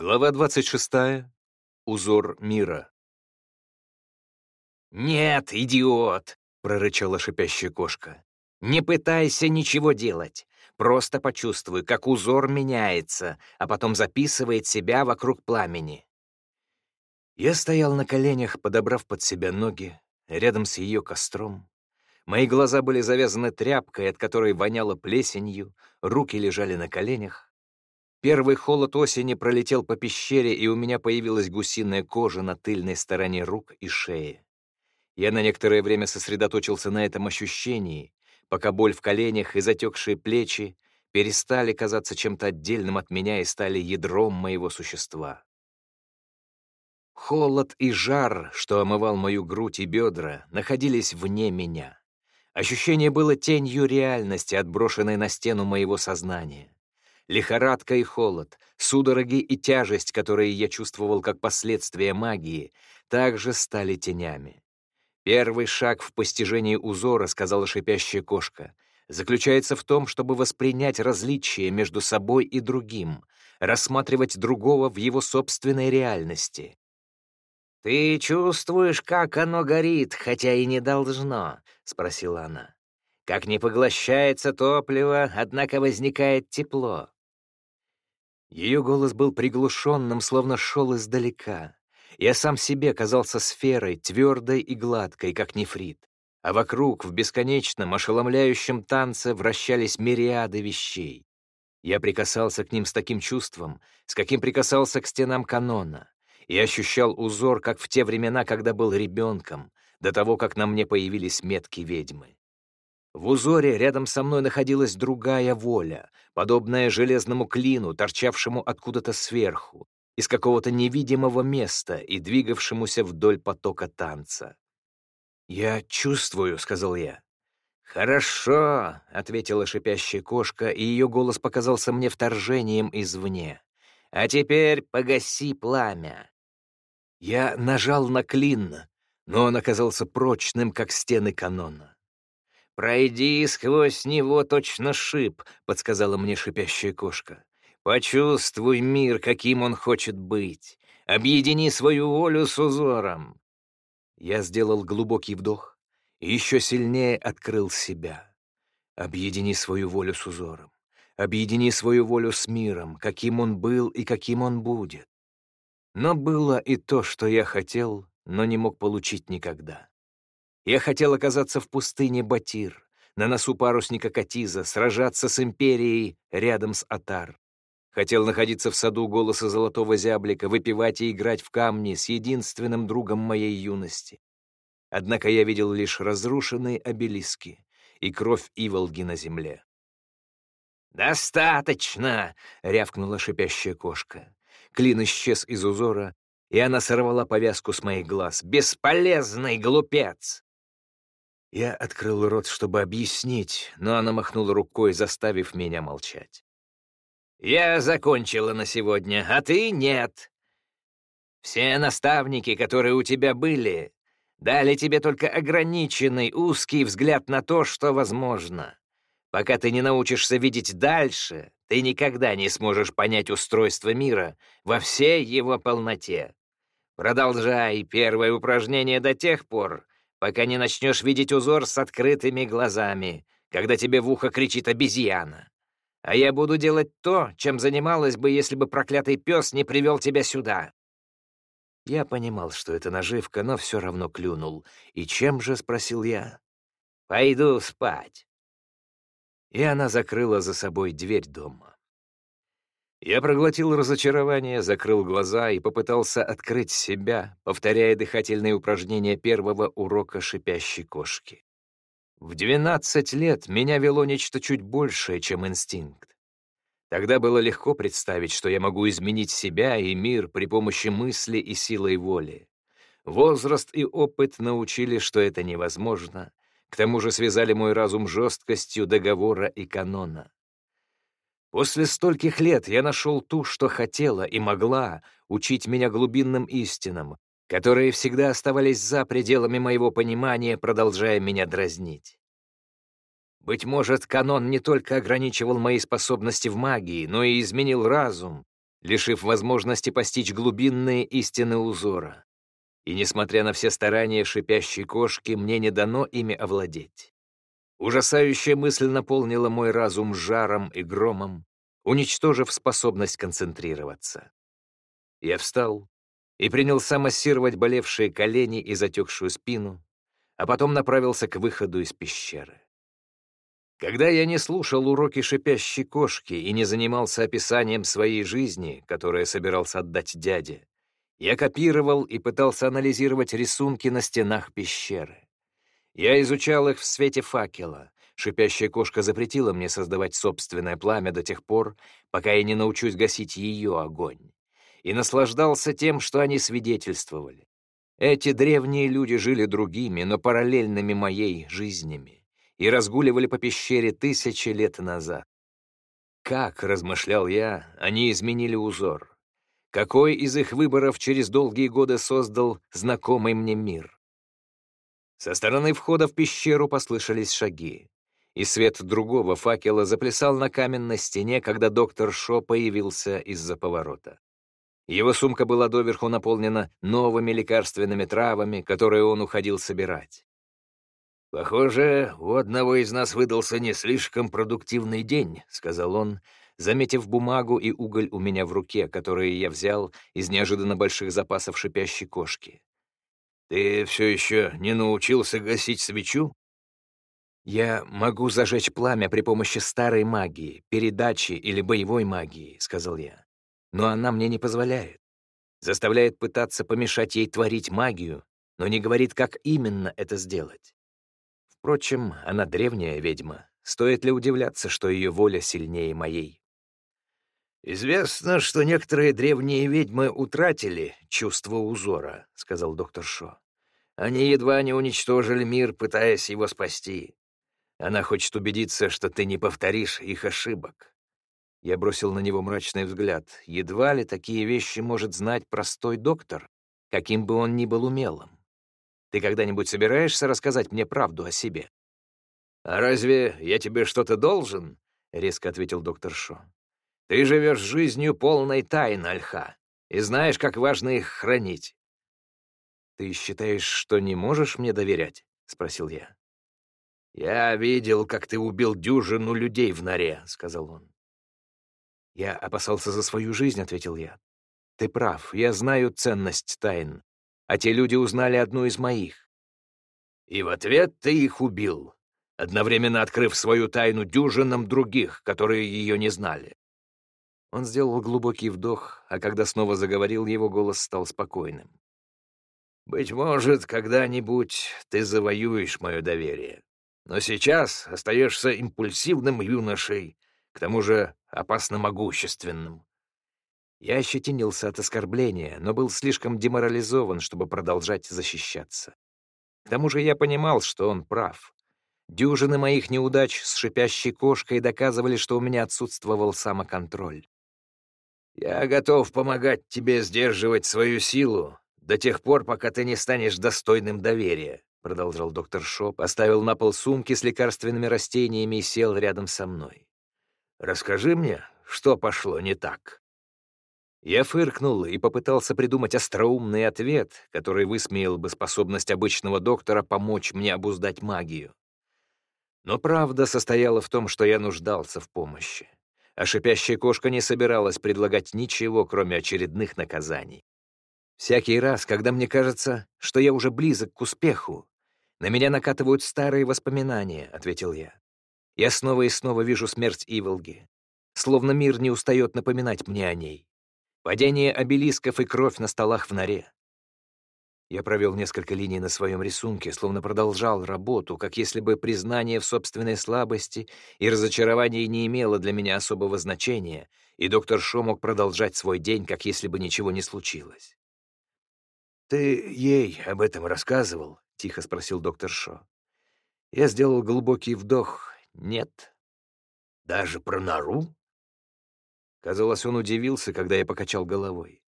Глава 26. Узор мира. «Нет, идиот!» — прорычала шипящая кошка. «Не пытайся ничего делать. Просто почувствуй, как узор меняется, а потом записывает себя вокруг пламени». Я стоял на коленях, подобрав под себя ноги, рядом с ее костром. Мои глаза были завязаны тряпкой, от которой воняло плесенью, руки лежали на коленях, Первый холод осени пролетел по пещере, и у меня появилась гусиная кожа на тыльной стороне рук и шеи. Я на некоторое время сосредоточился на этом ощущении, пока боль в коленях и затекшие плечи перестали казаться чем-то отдельным от меня и стали ядром моего существа. Холод и жар, что омывал мою грудь и бедра, находились вне меня. Ощущение было тенью реальности, отброшенной на стену моего сознания. Лихорадка и холод, судороги и тяжесть, которые я чувствовал как последствия магии, также стали тенями. Первый шаг в постижении узора, сказала шипящая кошка, заключается в том, чтобы воспринять различие между собой и другим, рассматривать другого в его собственной реальности. «Ты чувствуешь, как оно горит, хотя и не должно?» — спросила она. «Как не поглощается топливо, однако возникает тепло. Ее голос был приглушенным, словно шел издалека. Я сам себе казался сферой, твердой и гладкой, как нефрит. А вокруг, в бесконечном, ошеломляющем танце, вращались мириады вещей. Я прикасался к ним с таким чувством, с каким прикасался к стенам канона, и ощущал узор, как в те времена, когда был ребенком, до того, как на мне появились метки ведьмы. В узоре рядом со мной находилась другая воля, подобная железному клину, торчавшему откуда-то сверху, из какого-то невидимого места и двигавшемуся вдоль потока танца. «Я чувствую», — сказал я. «Хорошо», — ответила шипящая кошка, и ее голос показался мне вторжением извне. «А теперь погаси пламя». Я нажал на клин, но он оказался прочным, как стены канона. «Пройди сквозь него точно шип», — подсказала мне шипящая кошка. «Почувствуй мир, каким он хочет быть. Объедини свою волю с узором». Я сделал глубокий вдох и еще сильнее открыл себя. Объедини свою волю с узором. Объедини свою волю с миром, каким он был и каким он будет. Но было и то, что я хотел, но не мог получить никогда. Я хотел оказаться в пустыне Батир, на носу парусника Катиза, сражаться с Империей рядом с Атар. Хотел находиться в саду голоса золотого зяблика, выпивать и играть в камни с единственным другом моей юности. Однако я видел лишь разрушенные обелиски и кровь Иволги на земле. «Достаточно!» — рявкнула шипящая кошка. Клин исчез из узора, и она сорвала повязку с моих глаз. «Бесполезный глупец!» Я открыл рот, чтобы объяснить, но она махнула рукой, заставив меня молчать. «Я закончила на сегодня, а ты нет. Все наставники, которые у тебя были, дали тебе только ограниченный, узкий взгляд на то, что возможно. Пока ты не научишься видеть дальше, ты никогда не сможешь понять устройство мира во всей его полноте. Продолжай первое упражнение до тех пор, пока не начнешь видеть узор с открытыми глазами, когда тебе в ухо кричит обезьяна. А я буду делать то, чем занималась бы, если бы проклятый пес не привел тебя сюда». Я понимал, что это наживка, но все равно клюнул. «И чем же?» — спросил я. «Пойду спать». И она закрыла за собой дверь дома. Я проглотил разочарование, закрыл глаза и попытался открыть себя, повторяя дыхательные упражнения первого урока шипящей кошки. В 12 лет меня вело нечто чуть большее, чем инстинкт. Тогда было легко представить, что я могу изменить себя и мир при помощи мысли и силой воли. Возраст и опыт научили, что это невозможно. К тому же связали мой разум жесткостью договора и канона. После стольких лет я нашел ту, что хотела и могла учить меня глубинным истинам, которые всегда оставались за пределами моего понимания, продолжая меня дразнить. Быть может, канон не только ограничивал мои способности в магии, но и изменил разум, лишив возможности постичь глубинные истины узора. И, несмотря на все старания шипящей кошки, мне не дано ими овладеть. Ужасающая мысль наполнила мой разум жаром и громом, уничтожив способность концентрироваться. Я встал и принялся массировать болевшие колени и затекшую спину, а потом направился к выходу из пещеры. Когда я не слушал уроки шипящей кошки и не занимался описанием своей жизни, которое собирался отдать дяде, я копировал и пытался анализировать рисунки на стенах пещеры. Я изучал их в свете факела. Шипящая кошка запретила мне создавать собственное пламя до тех пор, пока я не научусь гасить ее огонь. И наслаждался тем, что они свидетельствовали. Эти древние люди жили другими, но параллельными моей жизнями и разгуливали по пещере тысячи лет назад. Как, размышлял я, они изменили узор? Какой из их выборов через долгие годы создал знакомый мне мир? Со стороны входа в пещеру послышались шаги, и свет другого факела заплясал на каменной стене, когда доктор Шо появился из-за поворота. Его сумка была доверху наполнена новыми лекарственными травами, которые он уходил собирать. «Похоже, у одного из нас выдался не слишком продуктивный день», — сказал он, заметив бумагу и уголь у меня в руке, которые я взял из неожиданно больших запасов шипящей кошки. Ты все еще не научился гасить свечу? Я могу зажечь пламя при помощи старой магии, передачи или боевой магии, сказал я. Но она мне не позволяет. Заставляет пытаться помешать ей творить магию, но не говорит, как именно это сделать. Впрочем, она древняя ведьма. Стоит ли удивляться, что ее воля сильнее моей? «Известно, что некоторые древние ведьмы утратили чувство узора», — сказал доктор Шо. «Они едва не уничтожили мир, пытаясь его спасти. Она хочет убедиться, что ты не повторишь их ошибок». Я бросил на него мрачный взгляд. Едва ли такие вещи может знать простой доктор, каким бы он ни был умелым. Ты когда-нибудь собираешься рассказать мне правду о себе? «А разве я тебе что-то должен?» — резко ответил доктор Шо. Ты живешь жизнью полной тайн, Альха, и знаешь, как важно их хранить. «Ты считаешь, что не можешь мне доверять?» — спросил я. «Я видел, как ты убил дюжину людей в норе», — сказал он. «Я опасался за свою жизнь», — ответил я. «Ты прав, я знаю ценность тайн, а те люди узнали одну из моих». «И в ответ ты их убил, одновременно открыв свою тайну дюжинам других, которые ее не знали. Он сделал глубокий вдох, а когда снова заговорил, его голос стал спокойным. «Быть может, когда-нибудь ты завоюешь мое доверие. Но сейчас остаешься импульсивным юношей, к тому же опасно могущественным». Я ощетинился от оскорбления, но был слишком деморализован, чтобы продолжать защищаться. К тому же я понимал, что он прав. Дюжины моих неудач с шипящей кошкой доказывали, что у меня отсутствовал самоконтроль. Я готов помогать тебе сдерживать свою силу до тех пор, пока ты не станешь достойным доверия», — продолжал доктор Шо, поставил на пол сумки с лекарственными растениями и сел рядом со мной. «Расскажи мне, что пошло не так?» Я фыркнул и попытался придумать остроумный ответ, который высмеял бы способность обычного доктора помочь мне обуздать магию. Но правда состояла в том, что я нуждался в помощи а шипящая кошка не собиралась предлагать ничего, кроме очередных наказаний. Всякий раз, когда мне кажется, что я уже близок к успеху, на меня накатывают старые воспоминания, — ответил я. Я снова и снова вижу смерть Иволги, словно мир не устает напоминать мне о ней. Падение обелисков и кровь на столах в норе. Я провел несколько линий на своем рисунке, словно продолжал работу, как если бы признание в собственной слабости и разочарование не имело для меня особого значения, и доктор Шо мог продолжать свой день, как если бы ничего не случилось. «Ты ей об этом рассказывал?» — тихо спросил доктор Шо. Я сделал глубокий вдох. «Нет». «Даже про нору?» Казалось, он удивился, когда я покачал головой.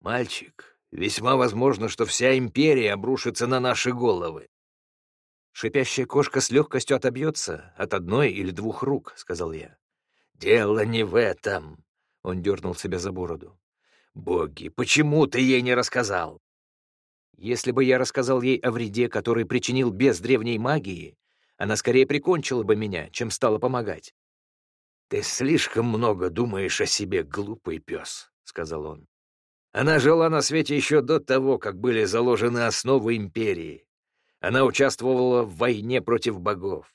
«Мальчик, Весьма возможно, что вся империя обрушится на наши головы. «Шипящая кошка с легкостью отобьется от одной или двух рук», — сказал я. «Дело не в этом. Он дернул себя за бороду. «Боги, почему ты ей не рассказал?» Если бы я рассказал ей о вреде, который причинил без древней магии, она скорее прикончила бы меня, чем стала помогать. «Ты слишком много думаешь о себе, глупый пес», — сказал он. «Она жила на свете еще до того, как были заложены основы империи. Она участвовала в войне против богов.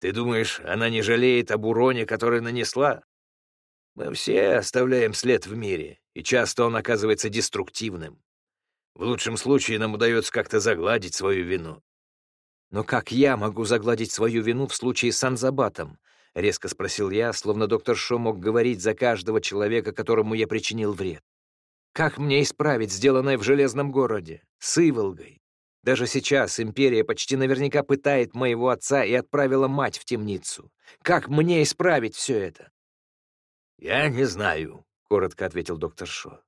Ты думаешь, она не жалеет об уроне, который нанесла? Мы все оставляем след в мире, и часто он оказывается деструктивным. В лучшем случае нам удается как-то загладить свою вину. «Но как я могу загладить свою вину в случае с Анзабатом?» — резко спросил я, словно доктор Шо мог говорить за каждого человека, которому я причинил вред. «Как мне исправить сделанное в Железном городе, с Иволгой? Даже сейчас империя почти наверняка пытает моего отца и отправила мать в темницу. Как мне исправить все это?» «Я не знаю», — коротко ответил доктор Шо.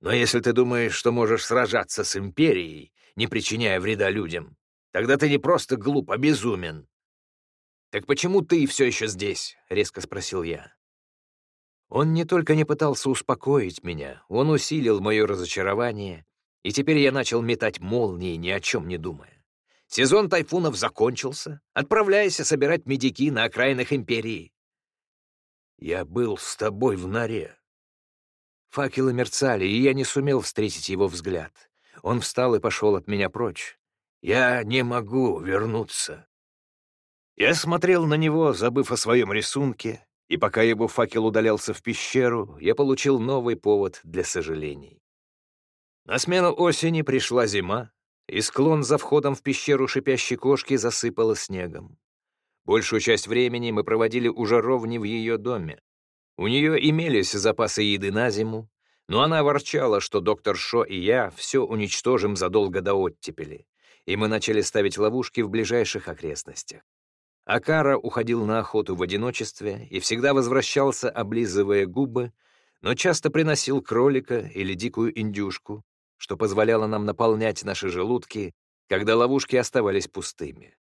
Но если ты думаешь, что можешь сражаться с Империей, не причиняя вреда людям, тогда ты не просто глуп, а безумен. «Так почему ты все еще здесь?» — резко спросил я. Он не только не пытался успокоить меня, он усилил мое разочарование, и теперь я начал метать молнии, ни о чем не думая. Сезон тайфунов закончился. Отправляйся собирать медики на окраинах Империи. «Я был с тобой в норе», Факелы мерцали, и я не сумел встретить его взгляд. Он встал и пошел от меня прочь. «Я не могу вернуться». Я смотрел на него, забыв о своем рисунке, и пока его факел удалялся в пещеру, я получил новый повод для сожалений. На смену осени пришла зима, и склон за входом в пещеру шипящей кошки засыпало снегом. Большую часть времени мы проводили у жаровни в ее доме. У нее имелись запасы еды на зиму, но она ворчала, что доктор Шо и я все уничтожим задолго до оттепели, и мы начали ставить ловушки в ближайших окрестностях. Акара уходил на охоту в одиночестве и всегда возвращался, облизывая губы, но часто приносил кролика или дикую индюшку, что позволяло нам наполнять наши желудки, когда ловушки оставались пустыми.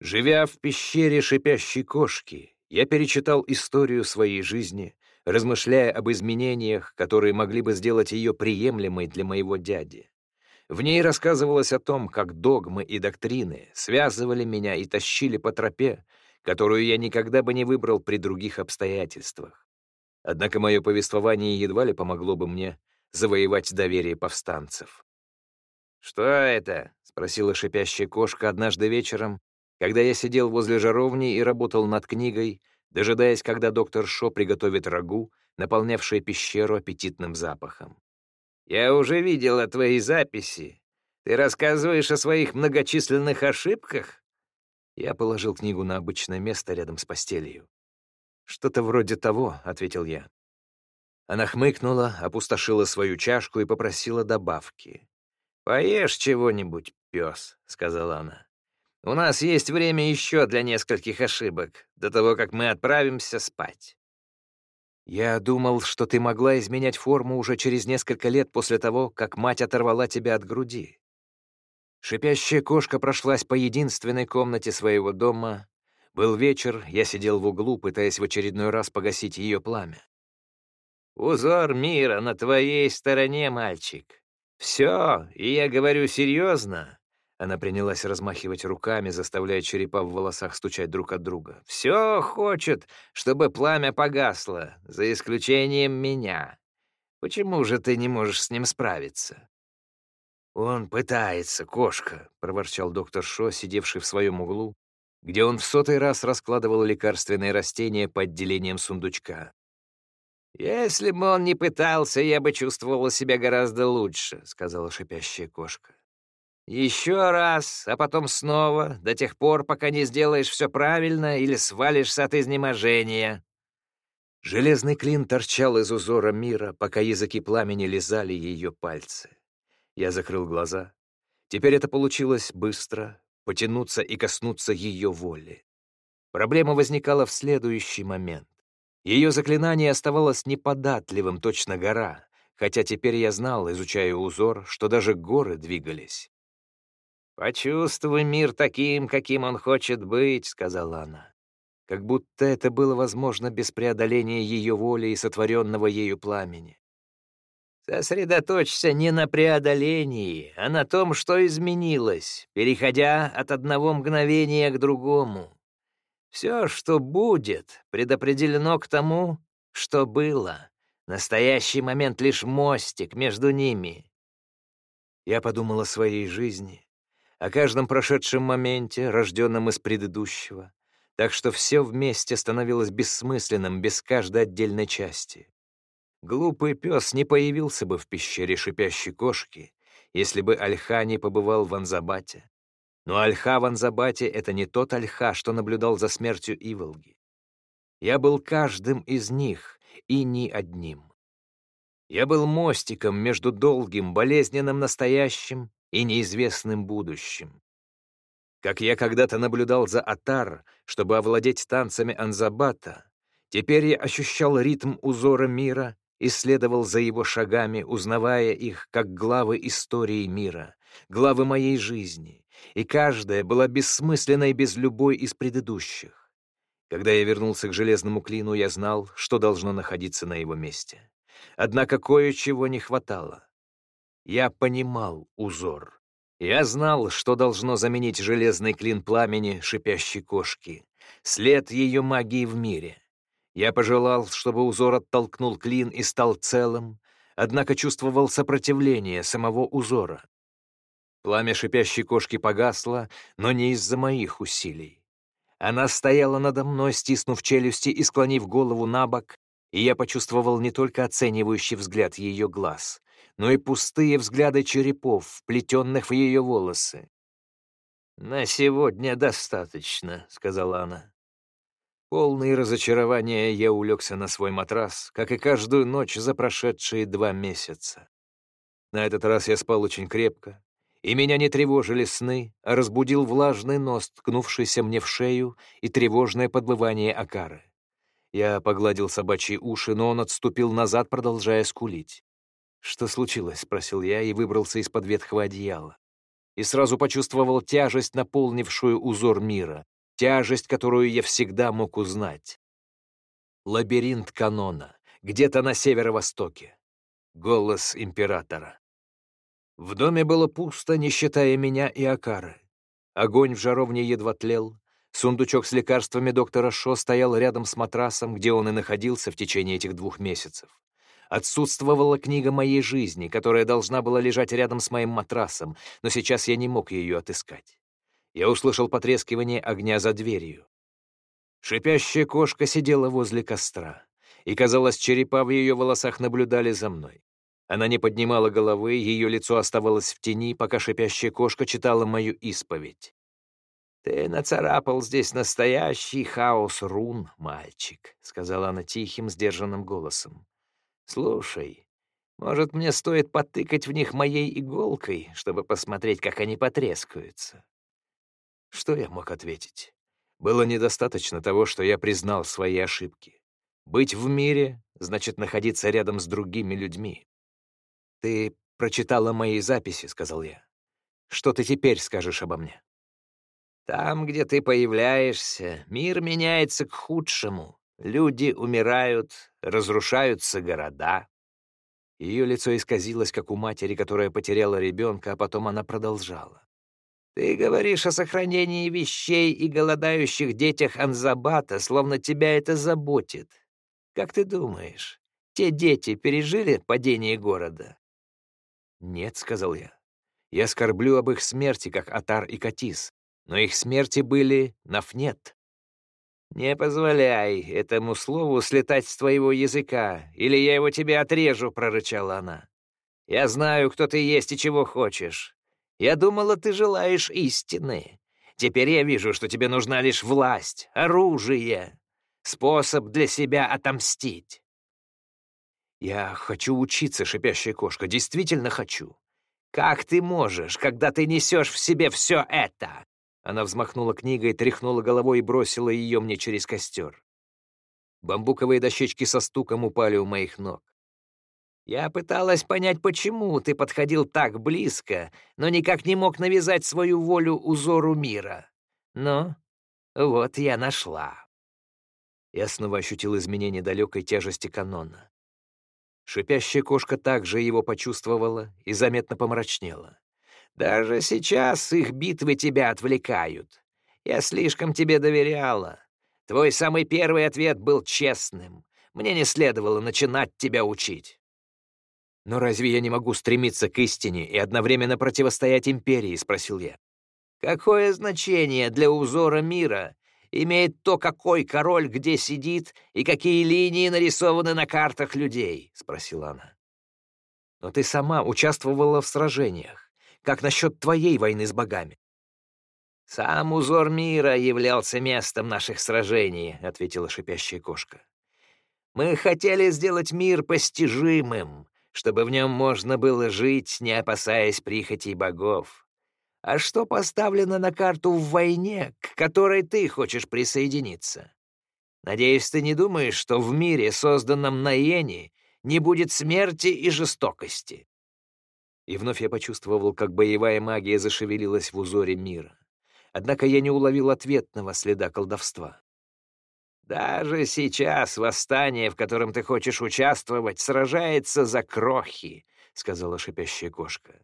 Живя в пещере шипящей кошки, я перечитал историю своей жизни, размышляя об изменениях, которые могли бы сделать ее приемлемой для моего дяди. В ней рассказывалось о том, как догмы и доктрины связывали меня и тащили по тропе, которую я никогда бы не выбрал при других обстоятельствах. Однако мое повествование едва ли помогло бы мне завоевать доверие повстанцев. «Что это?» — спросила шипящая кошка однажды вечером, когда я сидел возле жаровни и работал над книгой, дожидаясь, когда доктор Шо приготовит рагу, наполнявшее пещеру аппетитным запахом. «Я уже видела твои записи. Ты рассказываешь о своих многочисленных ошибках?» Я положил книгу на обычное место рядом с постелью. «Что-то вроде того», — ответил я. Она хмыкнула, опустошила свою чашку и попросила добавки. «Поешь чего-нибудь, пес», — сказала она. У нас есть время еще для нескольких ошибок, до того, как мы отправимся спать. Я думал, что ты могла изменять форму уже через несколько лет после того, как мать оторвала тебя от груди. Шипящая кошка прошлась по единственной комнате своего дома. Был вечер, я сидел в углу, пытаясь в очередной раз погасить ее пламя. «Узор мира на твоей стороне, мальчик. Все, и я говорю серьезно. Она принялась размахивать руками, заставляя черепа в волосах стучать друг от друга. «Все хочет, чтобы пламя погасло, за исключением меня. Почему же ты не можешь с ним справиться?» «Он пытается, кошка», — проворчал доктор Шо, сидевший в своем углу, где он в сотый раз раскладывал лекарственные растения по отделениям сундучка. «Если бы он не пытался, я бы чувствовала себя гораздо лучше», — сказала шипящая кошка. Еще раз, а потом снова, до тех пор, пока не сделаешь все правильно или свалишься от изнеможения. Железный клин торчал из узора мира, пока языки пламени лизали ее пальцы. Я закрыл глаза. Теперь это получилось быстро, потянуться и коснуться ее воли. Проблема возникала в следующий момент. Ее заклинание оставалось неподатливым, точно гора, хотя теперь я знал, изучая узор, что даже горы двигались. «Почувствуй мир таким, каким он хочет быть», — сказала она. как будто это было возможно без преодоления ее воли и сотворенного ею пламени. Сосредоточься не на преодолении, а на том, что изменилось, переходя от одного мгновения к другому. Все, что будет, предопределено к тому, что было. Настоящий момент — лишь мостик между ними. Я подумал о своей жизни, о каждом прошедшем моменте, рожденном из предыдущего, так что все вместе становилось бессмысленным без каждой отдельной части. Глупый пес не появился бы в пещере шипящей кошки, если бы Альха не побывал в Анзабате. Но Альха в Анзабате — это не тот Альха, что наблюдал за смертью Иволги. Я был каждым из них и ни одним. Я был мостиком между долгим, болезненным настоящим и неизвестным будущим. Как я когда-то наблюдал за Атар, чтобы овладеть танцами Анзабата, теперь я ощущал ритм узора мира и следовал за его шагами, узнавая их как главы истории мира, главы моей жизни, и каждая была бессмысленной без любой из предыдущих. Когда я вернулся к железному клину, я знал, что должно находиться на его месте. Однако кое-чего не хватало. Я понимал узор. Я знал, что должно заменить железный клин пламени шипящей кошки, след ее магии в мире. Я пожелал, чтобы узор оттолкнул клин и стал целым, однако чувствовал сопротивление самого узора. Пламя шипящей кошки погасло, но не из-за моих усилий. Она стояла надо мной, стиснув челюсти и склонив голову на бок, и я почувствовал не только оценивающий взгляд ее глаз, но и пустые взгляды черепов, вплетенных в ее волосы. «На сегодня достаточно», — сказала она. Полный разочарования я улегся на свой матрас, как и каждую ночь за прошедшие два месяца. На этот раз я спал очень крепко, и меня не тревожили сны, а разбудил влажный нос, ткнувшийся мне в шею, и тревожное подбывание окары. Я погладил собачьи уши, но он отступил назад, продолжая скулить. «Что случилось?» — спросил я и выбрался из-под ветхого одеяла. И сразу почувствовал тяжесть, наполнившую узор мира, тяжесть, которую я всегда мог узнать. Лабиринт канона, где-то на северо-востоке. Голос императора. В доме было пусто, не считая меня и Акары. Огонь в жаровне едва тлел. Сундучок с лекарствами доктора Шо стоял рядом с матрасом, где он и находился в течение этих двух месяцев. Отсутствовала книга моей жизни, которая должна была лежать рядом с моим матрасом, но сейчас я не мог ее отыскать я услышал потрескивание огня за дверью. Шипящая кошка сидела возле костра, и, казалось, черепа в ее волосах наблюдали за мной. Она не поднимала головы, ее лицо оставалось в тени, пока шипящая кошка читала мою исповедь. «Ты нацарапал здесь настоящий хаос рун, мальчик», — сказала она тихим, сдержанным голосом. «Слушай, может, мне стоит потыкать в них моей иголкой, чтобы посмотреть, как они потрескаются?» Что я мог ответить? Было недостаточно того, что я признал свои ошибки. Быть в мире — значит находиться рядом с другими людьми. «Ты прочитала мои записи», — сказал я. «Что ты теперь скажешь обо мне?» «Там, где ты появляешься, мир меняется к худшему. Люди умирают, разрушаются города». Ее лицо исказилось, как у матери, которая потеряла ребенка, а потом она продолжала. Ты говоришь о сохранении вещей и голодающих детях Анзабата, словно тебя это заботит. Как ты думаешь, те дети пережили падение города?» «Нет», — сказал я. «Я скорблю об их смерти, как Атар и Катис, но их смерти были нафнет». «Не позволяй этому слову слетать с твоего языка, или я его тебе отрежу», — прорычала она. «Я знаю, кто ты есть и чего хочешь. Я думала, ты желаешь истины. Теперь я вижу, что тебе нужна лишь власть, оружие, способ для себя отомстить. Я хочу учиться, шипящая кошка, действительно хочу. Как ты можешь, когда ты несешь в себе все это? Она взмахнула книгой, тряхнула головой и бросила ее мне через костер. Бамбуковые дощечки со стуком упали у моих ног. Я пыталась понять, почему ты подходил так близко, но никак не мог навязать свою волю узору мира. Но вот я нашла. Я снова ощутил изменение далекой тяжести канона. Шипящая кошка также его почувствовала и заметно помрачнела. «Даже сейчас их битвы тебя отвлекают. Я слишком тебе доверяла. Твой самый первый ответ был честным. Мне не следовало начинать тебя учить». «Но разве я не могу стремиться к истине и одновременно противостоять империи?» — спросил я. «Какое значение для узора мира имеет то, какой король где сидит и какие линии нарисованы на картах людей?» — спросила она. «Но ты сама участвовала в сражениях. Как насчет твоей войны с богами?» «Сам узор мира являлся местом наших сражений», — ответила шипящая кошка. «Мы хотели сделать мир постижимым, чтобы в нем можно было жить, не опасаясь прихотей богов. А что поставлено на карту в войне, к которой ты хочешь присоединиться? Надеюсь, ты не думаешь, что в мире, созданном на Йене, не будет смерти и жестокости?» И вновь я почувствовал, как боевая магия зашевелилась в узоре мира. Однако я не уловил ответного следа колдовства. Даже сейчас восстание, в котором ты хочешь участвовать, сражается за крохи, — сказала шипящая кошка.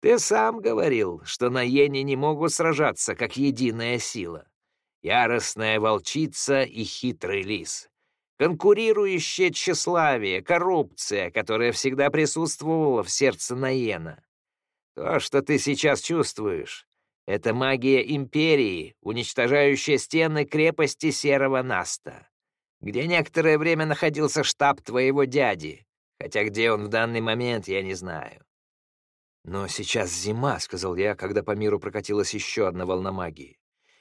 Ты сам говорил, что на Йене не могут сражаться, как единая сила. Яростная волчица и хитрый лис. Конкурирующее тщеславие, коррупция, которая всегда присутствовала в сердце Наена. То, что ты сейчас чувствуешь, это магия Империи, уничтожающая стены крепости Серого Наста, где некоторое время находился штаб твоего дяди, хотя где он в данный момент, я не знаю. «Но сейчас зима», — сказал я, когда по миру прокатилась еще одна волна магии.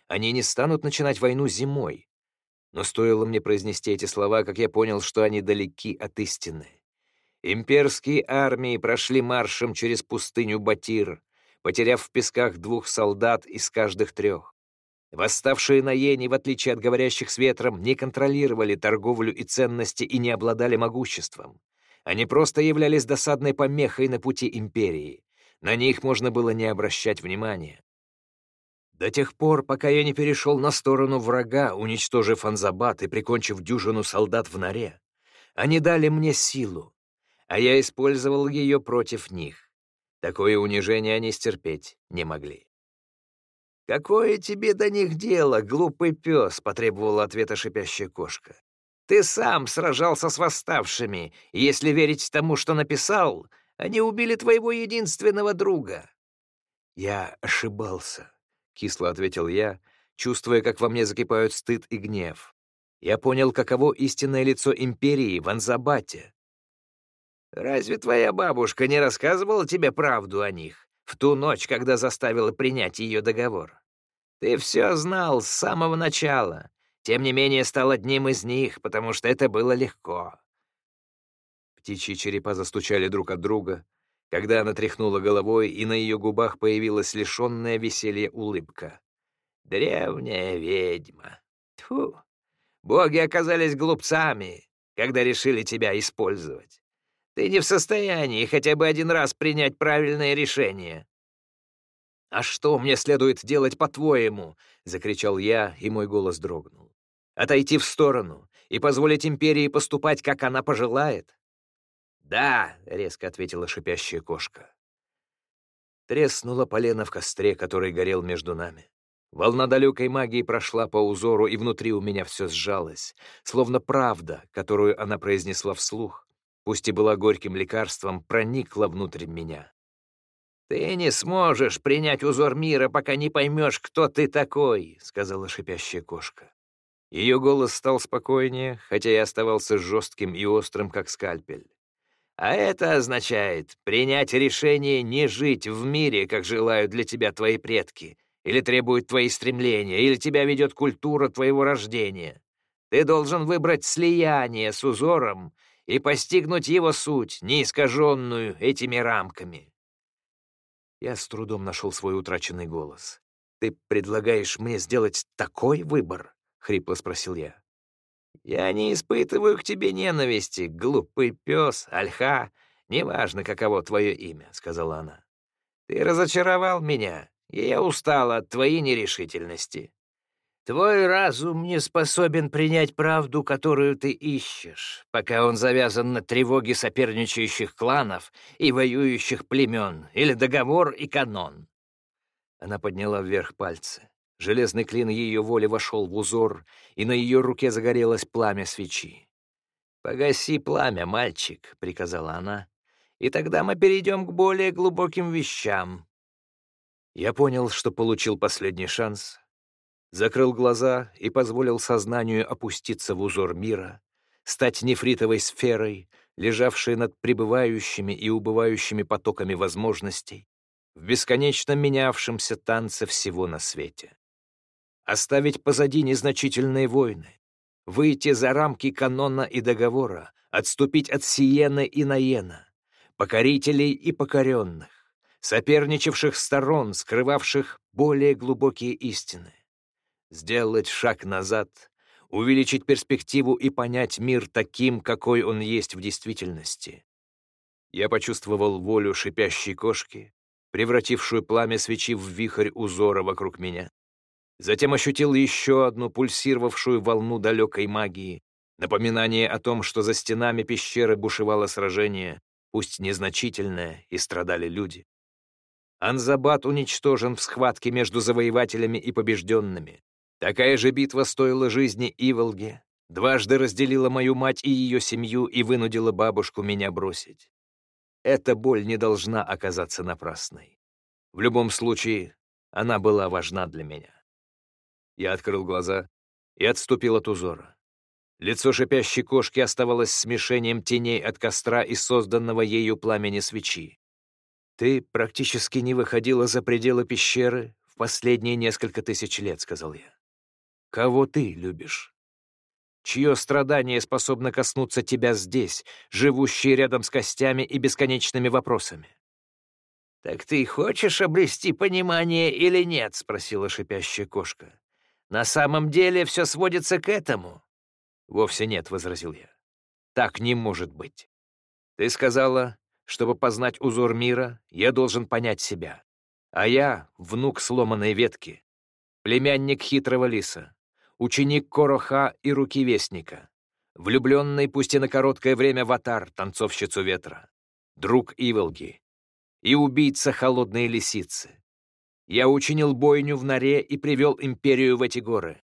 «Они не станут начинать войну зимой». Но стоило мне произнести эти слова, как я понял, что они далеки от истины. Имперские армии прошли маршем через пустыню Батир, потеряв в песках двух солдат из каждых трех. Восставшие на Йене, в отличие от говорящих с ветром, не контролировали торговлю и ценности и не обладали могуществом. Они просто являлись досадной помехой на пути империи. На них можно было не обращать внимания. До тех пор, пока я не перешел на сторону врага, уничтожив Анзабат и прикончив дюжину солдат в норе, они дали мне силу, а я использовал ее против них. Такое унижение они стерпеть не могли. «Какое тебе до них дело, глупый пес?» — потребовала ответа шипящая кошка. «Ты сам сражался с восставшими, и если верить тому, что написал, они убили твоего единственного друга». «Я ошибался», — кисло ответил я, чувствуя, как во мне закипают стыд и гнев. Я понял, каково истинное лицо империи в Анзабате, Разве твоя бабушка не рассказывала тебе правду о них в ту ночь, когда заставила принять ее договор? Ты все знал с самого начала, тем не менее стал одним из них, потому что это было легко». Птичьи черепа застучали друг от друга, когда она тряхнула головой, и на ее губах появилась лишенная веселья улыбка. «Древняя ведьма. Тьфу! Боги оказались глупцами, когда решили тебя использовать. Ты не в состоянии хотя бы один раз принять правильное решение». «А что мне следует делать, по-твоему?» — закричал я, и мой голос дрогнул. «Отойти в сторону и позволить империи поступать, как она пожелает?» «Да», — резко ответила шипящая кошка. Треснула полено в костре, который горел между нами. Волна далекой магии прошла по узору, и внутри у меня все сжалось, словно правда, которую она произнесла вслух, пусть и была горьким лекарством, проникла внутрь меня. «Ты не сможешь принять узор мира, пока не поймешь, кто ты такой», — сказала шипящая кошка. Ее голос стал спокойнее, хотя и оставался жестким и острым, как скальпель. «А это означает принять решение не жить в мире, как желают для тебя твои предки, или требуют твои стремления, или тебя ведет культура твоего рождения. Ты должен выбрать слияние с узором и постигнуть его суть, не искаженную этими рамками. Я с трудом нашел свой утраченный голос. «Ты предлагаешь мне сделать такой выбор?» — хрипло спросил я. «Я не испытываю к тебе ненависти, глупый пес, альха, неважно, каково твое имя», — сказала она. «Ты разочаровал меня, и я устала от твоей нерешительности. Твой разум не способен принять правду, которую ты ищешь, пока он завязан на тревоге соперничающих кланов и воюющих племен, или договор и канон. Она подняла вверх пальцы. Железный клин ее воли вошел в узор, и на ее руке загорелось пламя свечи. «Погаси пламя, мальчик», — приказала она, — «и тогда мы перейдем к более глубоким вещам». Я понял, что получил последний шанс, закрыл глаза и позволил сознанию опуститься в узор мира, стать нефритовой сферой, лежавшей над пребывающими и убывающими потоками возможностей, в бесконечно менявшемся танце всего на свете. Оставить позади незначительные войны, выйти за рамки канона и договора, отступить от Сиены и Наена, покорителей и покоренных, соперничавших сторон, скрывавших более глубокие истины сделать шаг назад, увеличить перспективу и понять мир таким, какой он есть в действительности. Я почувствовал волю шипящей кошки, превратившую пламя свечи в вихрь узора вокруг меня. Затем ощутил еще одну пульсировавшую волну далекой магии, напоминание о том, что за стенами пещеры бушевало сражение, пусть незначительное, и страдали люди. Анзабат уничтожен в схватке между завоевателями и побежденными. Такая же битва стоила жизни Иволге, дважды разделила мою мать и ее семью и вынудила бабушку меня бросить. Эта боль не должна оказаться напрасной. В любом случае, она была важна для меня. Я открыл глаза и отступил от узора. Лицо шипящей кошки оставалось смешением теней от костра и созданного ею пламени свечи. «Ты практически не выходила за пределы пещеры в последние несколько тысяч лет», — сказал я. Кого ты любишь? Чье страдание способно коснуться тебя здесь, живущие рядом с костями и бесконечными вопросами? «Так ты хочешь обрести понимание или нет?» — спросила шипящая кошка. «На самом деле все сводится к этому». «Вовсе нет», — возразил я. «Так не может быть. Ты сказала, чтобы познать узор мира, я должен понять себя. А я — внук сломанной ветки, племянник хитрого лиса, ученик Короха и Руки Вестника, влюбленный, пусть и на короткое время, в Атар, танцовщицу ветра, друг Иволги и убийца холодной лисицы. Я учинил бойню в норе и привел империю в эти горы.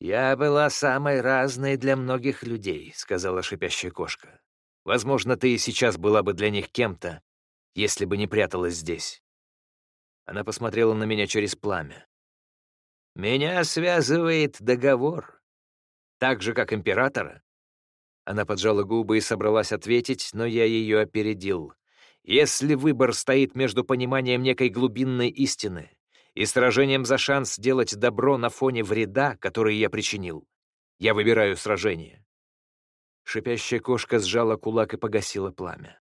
«Я была самой разной для многих людей», — сказала шипящая кошка. «Возможно, ты и сейчас была бы для них кем-то, если бы не пряталась здесь». Она посмотрела на меня через пламя. Меня связывает договор. Так же, как императора. Она поджала губы и собралась ответить, но я ее опередил. Если выбор стоит между пониманием некой глубинной истины и сражением за шанс сделать добро на фоне вреда, который я причинил, я выбираю сражение. Шипящая кошка сжала кулак и погасила пламя.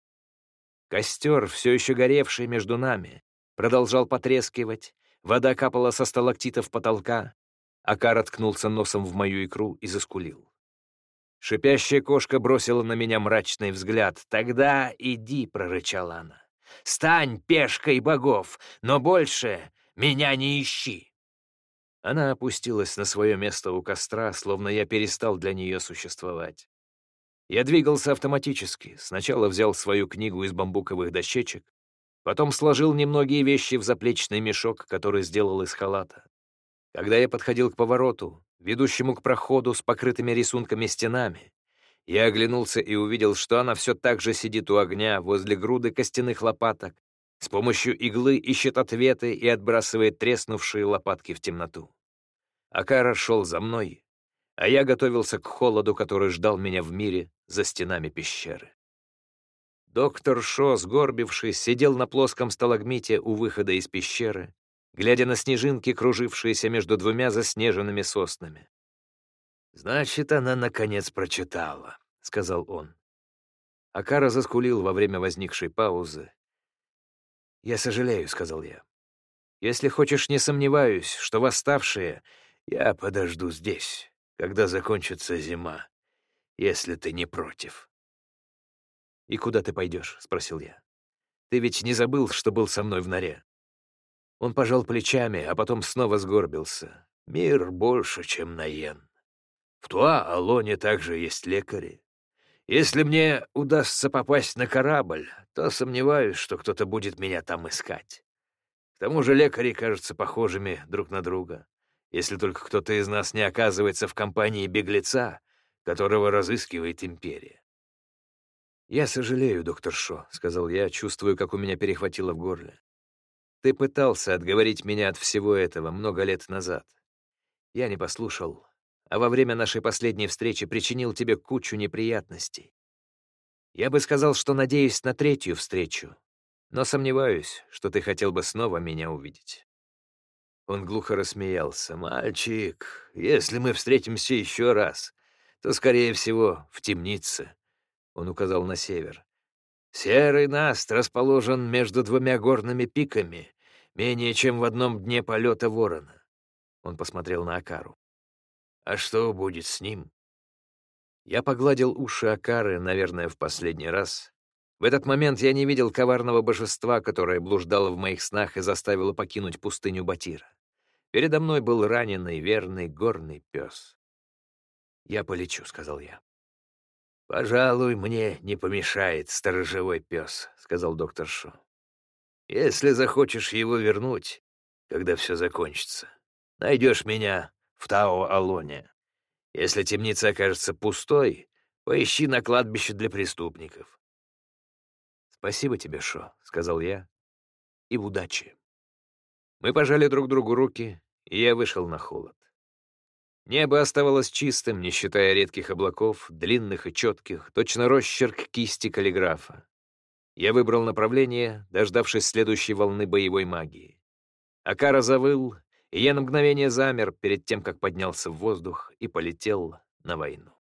Костер, все еще горевший между нами, продолжал потрескивать, Вода капала со сталактитов потолка, а Кар откнулся носом в мою икру и заскулил. Шипящая кошка бросила на меня мрачный взгляд. «Тогда иди», — прорычала она. «Стань пешкой богов, но больше меня не ищи». Она опустилась на свое место у костра, словно я перестал для нее существовать. Я двигался автоматически. Сначала взял свою книгу из бамбуковых дощечек, Потом сложил немногие вещи в заплечный мешок, который сделал из халата. Когда я подходил к повороту, ведущему к проходу с покрытыми рисунками стенами, я оглянулся и увидел, что она все так же сидит у огня возле груды костяных лопаток, с помощью иглы ищет ответы и отбрасывает треснувшие лопатки в темноту. Акара шел за мной, а я готовился к холоду, который ждал меня в мире за стенами пещеры. Доктор Шо, сгорбившись, сидел на плоском сталагмите у выхода из пещеры, глядя на снежинки, кружившиеся между двумя заснеженными соснами. «Значит, она, наконец, прочитала», — сказал он. Акара заскулил во время возникшей паузы. «Я сожалею», — сказал я. «Если хочешь, не сомневаюсь, что восставшие я подожду здесь, когда закончится зима, если ты не против». «И куда ты пойдешь?» — спросил я. «Ты ведь не забыл, что был со мной в норе?» Он пожал плечами, а потом снова сгорбился. Мир больше, чем Наен. В Туа-Алоне также есть лекари. Если мне удастся попасть на корабль, то сомневаюсь, что кто-то будет меня там искать. К тому же лекари кажутся похожими друг на друга, если только кто-то из нас не оказывается в компании беглеца, которого разыскивает империя. «Я сожалею, доктор Шо», — сказал я, чувствую, как у меня перехватило в горле. «Ты пытался отговорить меня от всего этого много лет назад. Я не послушал, а во время нашей последней встречи причинил тебе кучу неприятностей. Я бы сказал, что надеюсь на третью встречу, но сомневаюсь, что ты хотел бы снова меня увидеть». Он глухо рассмеялся. «Мальчик, если мы встретимся еще раз, то, скорее всего, в темнице». Он указал на север. «Серый наст расположен между двумя горными пиками, менее чем в одном дне полета ворона». Он посмотрел на Акару. «А что будет с ним?» Я погладил уши Акары, наверное, в последний раз. В этот момент я не видел коварного божества, которое блуждало в моих снах и заставило покинуть пустыню Батира. Передо мной был раненый, верный горный пес. «Я полечу», — сказал я. «Пожалуй, мне не помешает сторожевой пес», — сказал доктор Шо. «Если захочешь его вернуть, когда все закончится, найдешь меня в Тао-Алоне. Если темница окажется пустой, поищи на кладбище для преступников». «Спасибо тебе, Шо», — сказал я, — «и удачи». Мы пожали друг другу руки, и я вышел на холод. Небо оставалось чистым, не считая редких облаков, длинных и четких, точно росчерк кисти каллиграфа. Я выбрал направление, дождавшись следующей волны боевой магии. Акара завыл, и я на мгновение замер перед тем, как поднялся в воздух и полетел на войну.